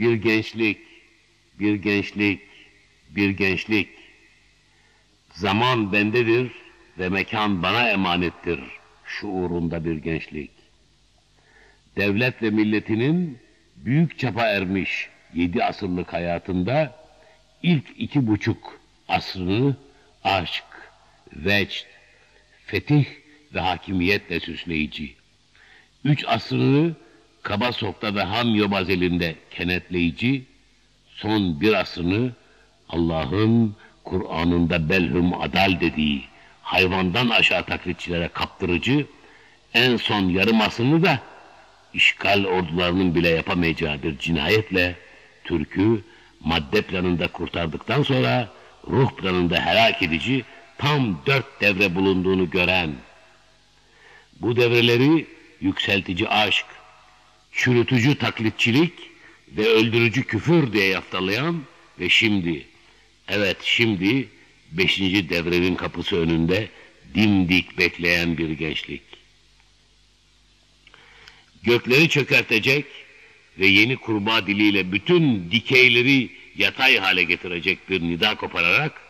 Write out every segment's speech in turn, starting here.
Bir gençlik, bir gençlik, bir gençlik. Zaman bendedir ve mekan bana emanettir şuurunda bir gençlik. Devlet ve milletinin büyük çapa ermiş yedi asırlık hayatında ilk iki buçuk asrını aşk, vecd, fetih ve hakimiyetle süsleyici. Üç asrını kaba sokta ve ham yobaz elinde kenetleyici, son bir asrını Allah'ın Kur'an'ında belhum adal dediği hayvandan aşağı taklitçilere kaptırıcı, en son yarım asrını da işgal ordularının bile yapamayacağı bir cinayetle Türk'ü madde planında kurtardıktan sonra ruh planında helak edici tam dört devre bulunduğunu gören, bu devreleri yükseltici aşk, çürütücü taklitçilik ve öldürücü küfür diye yaftalayan ve şimdi, evet şimdi beşinci devrenin kapısı önünde dimdik bekleyen bir gençlik. Gökleri çökertecek ve yeni kurbağa diliyle bütün dikeyleri yatay hale getirecek bir nida kopararak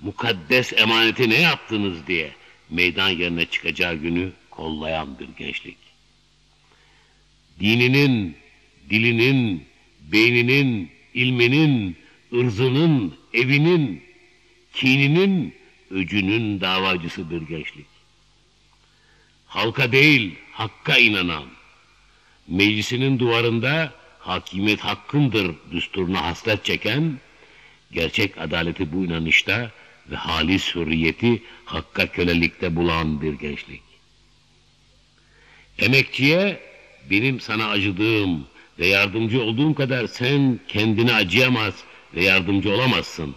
mukaddes emaneti ne yaptınız diye meydan yerine çıkacağı günü kollayan bir gençlik. Dininin, dilinin, beyninin, ilminin, ırzının, evinin, kininin, öcünün davacısı bir gençlik. Halka değil, hakka inanan, meclisinin duvarında hakimiyet hakkındır düsturuna hasret çeken, gerçek adaleti bu inanışta ve halis hürriyeti hakka kölelikte bulan bir gençlik. Emekçiye benim sana acıdığım ve yardımcı olduğum kadar sen kendine acıyamaz ve yardımcı olamazsın.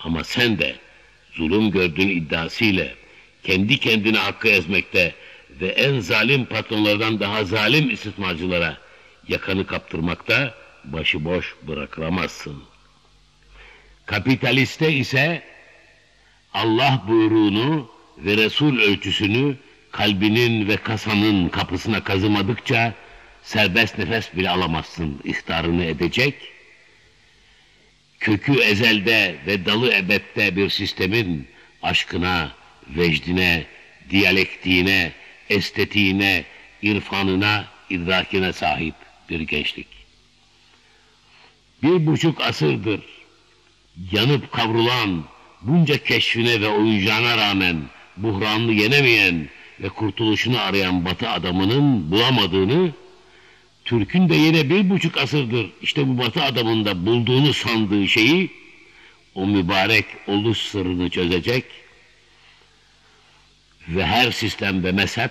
Ama sen de zulüm gördüğün iddiasıyla kendi kendine hakkı ezmekte ve en zalim patronlardan daha zalim istismarcılara yakanı kaptırmakta başıboş bırakılamazsın. Kapitaliste ise Allah buyruğunu ve Resul ölçüsünü kalbinin ve kasanın kapısına kazımadıkça serbest nefes bile alamazsın ihtarını edecek. Kökü ezelde ve dalı ebette bir sistemin aşkına, vecdine, diyalektiğine, estetiğine, irfanına, idrakine sahip bir gençlik. Bir buçuk asırdır yanıp kavrulan bunca keşfine ve oyuncağına rağmen buhranını yenemeyen ve kurtuluşunu arayan batı adamının bulamadığını, Türk'ün de yine bir buçuk asırdır işte bu batı adamında bulduğunu sandığı şeyi, o mübarek oluş sırrını çözecek ve her sistem ve mezhep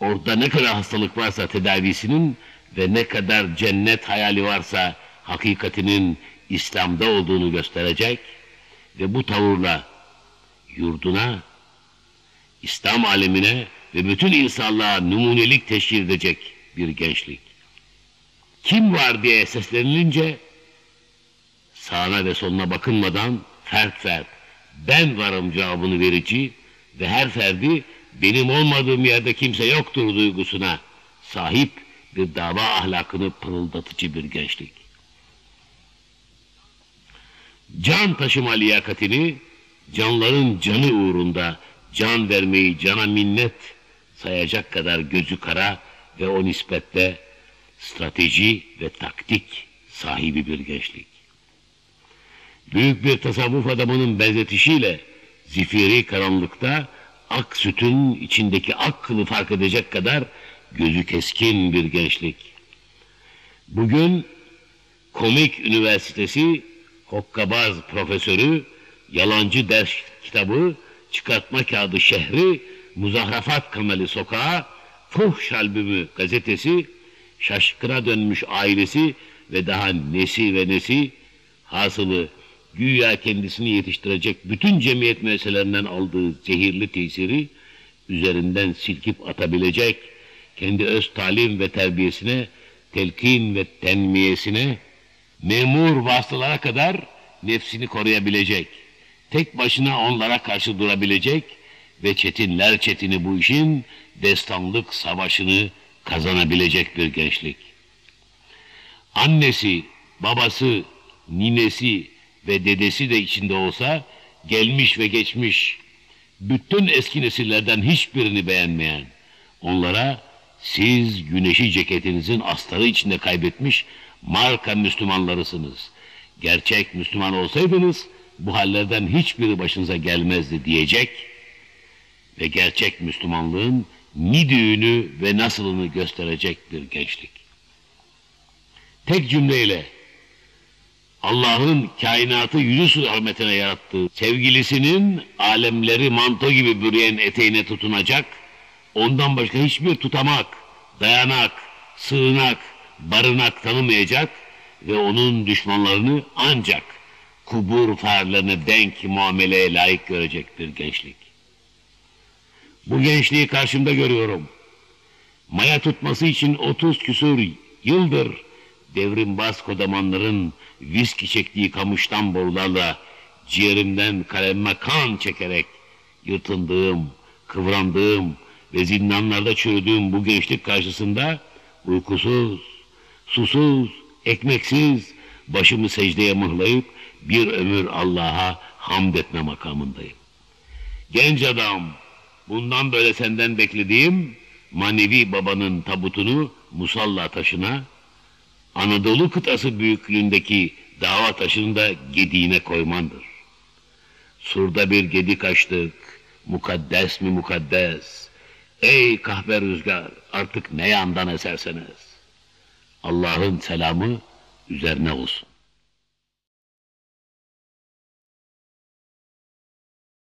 orada ne kadar hastalık varsa tedavisinin ve ne kadar cennet hayali varsa hakikatinin İslam'da olduğunu gösterecek ve bu tavırla yurduna, İslam alemine ve bütün insanlığa numunelik teşkil edecek bir gençlik. Kim var diye seslenilince sağına ve soluna bakınmadan fert fert ben varım cevabını verici ve her ferdi benim olmadığım yerde kimse yoktur duygusuna sahip bir dava ahlakını pırıldatıcı bir gençlik. Can taşıma liyakatini canların canı uğrunda can vermeyi cana minnet sayacak kadar gözü kara ve o nispette strateji ve taktik sahibi bir gençlik. Büyük bir tasavvuf adamının benzetişiyle zifiri karanlıkta ak sütün içindeki ak kılı fark edecek kadar gözü keskin bir gençlik. Bugün Komik Üniversitesi hokkabaz profesörü, yalancı ders kitabı, çıkartma kağıdı şehri, muzahrafat kameli sokağı, fuhş albümü gazetesi, şaşkına dönmüş ailesi ve daha nesi ve nesi, hasılı güya kendisini yetiştirecek bütün cemiyet meselelerinden aldığı zehirli tesiri üzerinden silkip atabilecek, kendi öz talim ve terbiyesine, telkin ve tenmiyesine, memur vasıtalara kadar nefsini koruyabilecek, tek başına onlara karşı durabilecek ve çetinler çetini bu işin destanlık savaşını kazanabilecek bir gençlik. annesi, babası, ninesi ve dedesi de içinde olsa gelmiş ve geçmiş bütün eski nesillerden hiçbirini beğenmeyen onlara siz güneşi ceketinizin astarı içinde kaybetmiş marka Müslümanlarısınız. Gerçek Müslüman olsaydınız bu hallerden hiçbiri başınıza gelmezdi diyecek ve gerçek Müslümanlığın ni düğünü ve nasılını gösterecek bir gençlik. Tek cümleyle Allah'ın kainatı yüzü su hürmetine yarattığı sevgilisinin alemleri manto gibi bürüyen eteğine tutunacak, ondan başka hiçbir tutamak, dayanak, sığınak, barınak tanımayacak ve onun düşmanlarını ancak kubur farlarını denk muameleye layık görecek bir gençlik. Bu gençliği karşımda görüyorum. Maya tutması için 30 küsur yıldır devrimbaz kodamanların viski çektiği kamıştan borularla ciğerimden kalemme kan çekerek yırtındığım, kıvrandığım ve zindanlarda çürüdüğüm bu gençlik karşısında uykusuz, susuz, ekmeksiz başımı secdeye mıhlayıp bir ömür Allah'a hamd etme makamındayım. Genç adam, bundan böyle senden beklediğim manevi babanın tabutunu musalla taşına, Anadolu kıtası büyüklüğündeki dava taşını da gediğine koymandır. Surda bir gedik açtık, mukaddes mi mukaddes, ey kahve rüzgar artık ne yandan eserseniz. Allah'ın selamı üzerine olsun.